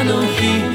あの日